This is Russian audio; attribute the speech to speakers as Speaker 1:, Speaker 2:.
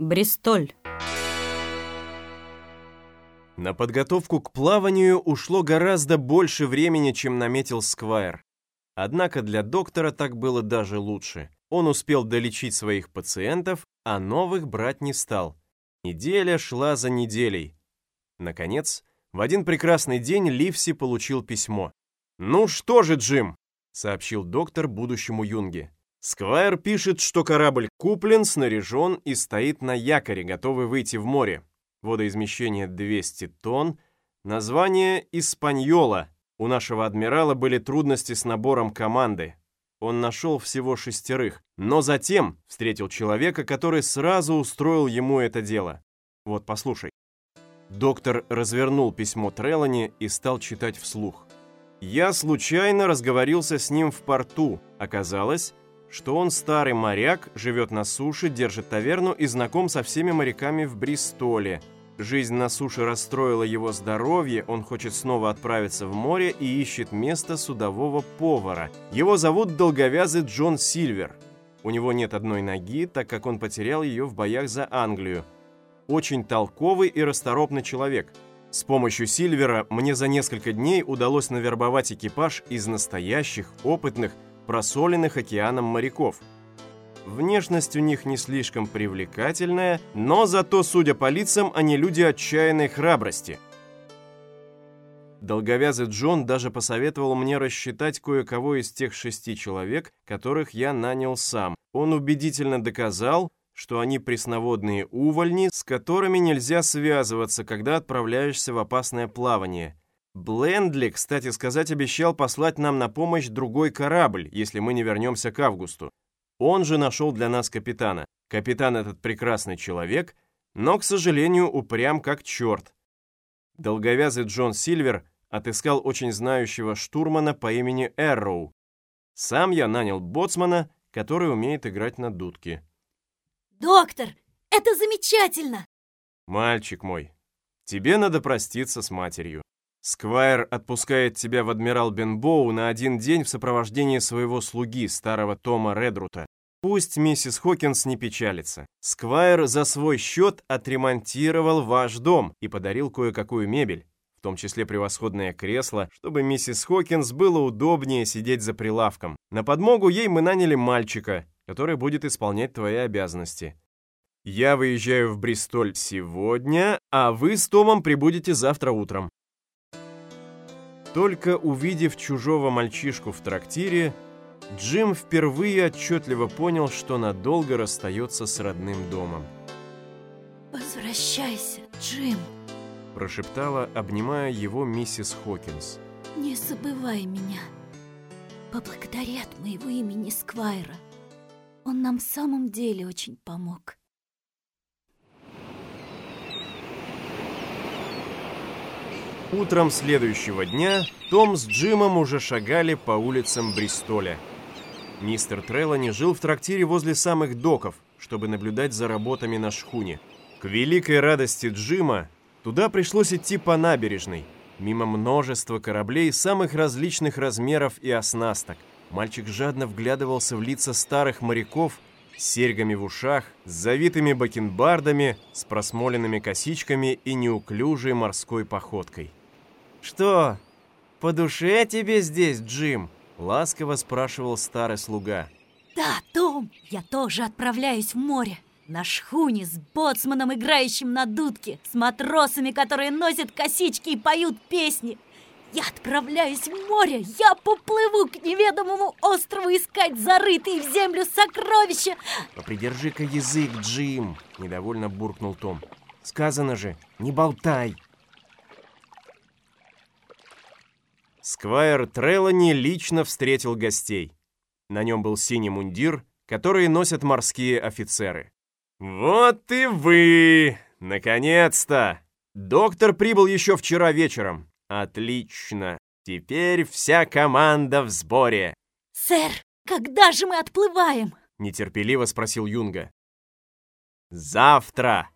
Speaker 1: Бристоль.
Speaker 2: На подготовку к плаванию ушло гораздо больше времени, чем наметил Сквайр. Однако для доктора так было даже лучше. Он успел долечить своих пациентов, а новых брать не стал. Неделя шла за неделей. Наконец, в один прекрасный день Ливси получил письмо. «Ну что же, Джим?» — сообщил доктор будущему Юнге. Сквайр пишет, что корабль куплен, снаряжен и стоит на якоре, готовый выйти в море. Водоизмещение 200 тонн. Название «Испаньола». У нашего адмирала были трудности с набором команды. Он нашел всего шестерых, но затем встретил человека, который сразу устроил ему это дело. Вот, послушай. Доктор развернул письмо Трелани и стал читать вслух. «Я случайно разговорился с ним в порту. Оказалось, что он старый моряк, живет на суше, держит таверну и знаком со всеми моряками в Бристоле. Жизнь на суше расстроила его здоровье, он хочет снова отправиться в море и ищет место судового повара. Его зовут долговязый Джон Сильвер. У него нет одной ноги, так как он потерял ее в боях за Англию. Очень толковый и расторопный человек. С помощью Сильвера мне за несколько дней удалось навербовать экипаж из настоящих, опытных, просоленных океаном моряков. Внешность у них не слишком привлекательная, но зато, судя по лицам, они люди отчаянной храбрости. Долговязый Джон даже посоветовал мне рассчитать кое-кого из тех шести человек, которых я нанял сам. Он убедительно доказал, что они пресноводные увольни, с которыми нельзя связываться, когда отправляешься в опасное плавание – Блендли, кстати сказать, обещал послать нам на помощь другой корабль, если мы не вернемся к августу. Он же нашел для нас капитана. Капитан этот прекрасный человек, но, к сожалению, упрям как черт. Долговязый Джон Сильвер отыскал очень знающего штурмана по имени Эрроу. Сам я нанял боцмана, который умеет играть на дудке.
Speaker 3: «Доктор, это замечательно!»
Speaker 2: «Мальчик мой, тебе надо проститься с матерью. Сквайр отпускает тебя в адмирал Бенбоу на один день в сопровождении своего слуги, старого Тома Редрута. Пусть миссис Хокинс не печалится. Сквайр за свой счет отремонтировал ваш дом и подарил кое-какую мебель, в том числе превосходное кресло, чтобы миссис Хокинс было удобнее сидеть за прилавком. На подмогу ей мы наняли мальчика, который будет исполнять твои обязанности. Я выезжаю в Бристоль сегодня, а вы с Томом прибудете завтра утром. Только увидев чужого мальчишку в трактире, Джим впервые отчетливо понял, что надолго расстается с родным домом.
Speaker 3: «Возвращайся, Джим!»
Speaker 2: прошептала, обнимая его миссис Хокинс.
Speaker 3: «Не забывай меня. Поблагодари от моего имени Сквайра. Он нам в самом деле очень помог».
Speaker 2: Утром следующего дня Том с Джимом уже шагали по улицам Бристоля. Мистер Треллани жил в трактире возле самых доков, чтобы наблюдать за работами на шхуне. К великой радости Джима туда пришлось идти по набережной, мимо множества кораблей самых различных размеров и оснасток. Мальчик жадно вглядывался в лица старых моряков с серьгами в ушах, с завитыми бакенбардами, с просмоленными косичками и неуклюжей морской походкой. «Что, по душе тебе здесь, Джим?» — ласково спрашивал старый слуга.
Speaker 3: «Да, Том, я тоже отправляюсь в море. На шхуне с боцманом, играющим на дудке, с матросами, которые носят косички и поют песни. Я отправляюсь в море, я поплыву к неведомому острову искать зарытые в землю сокровища.
Speaker 2: Попридержи-ка язык, Джим, недовольно буркнул Том. Сказано же, не болтай. Сквайр Трелани лично встретил гостей. На нем был синий мундир, который носят морские офицеры. «Вот и вы! Наконец-то! Доктор прибыл еще вчера вечером. Отлично! Теперь вся команда в сборе!»
Speaker 3: «Сэр, когда же мы отплываем?»
Speaker 2: Нетерпеливо спросил Юнга. «Завтра!»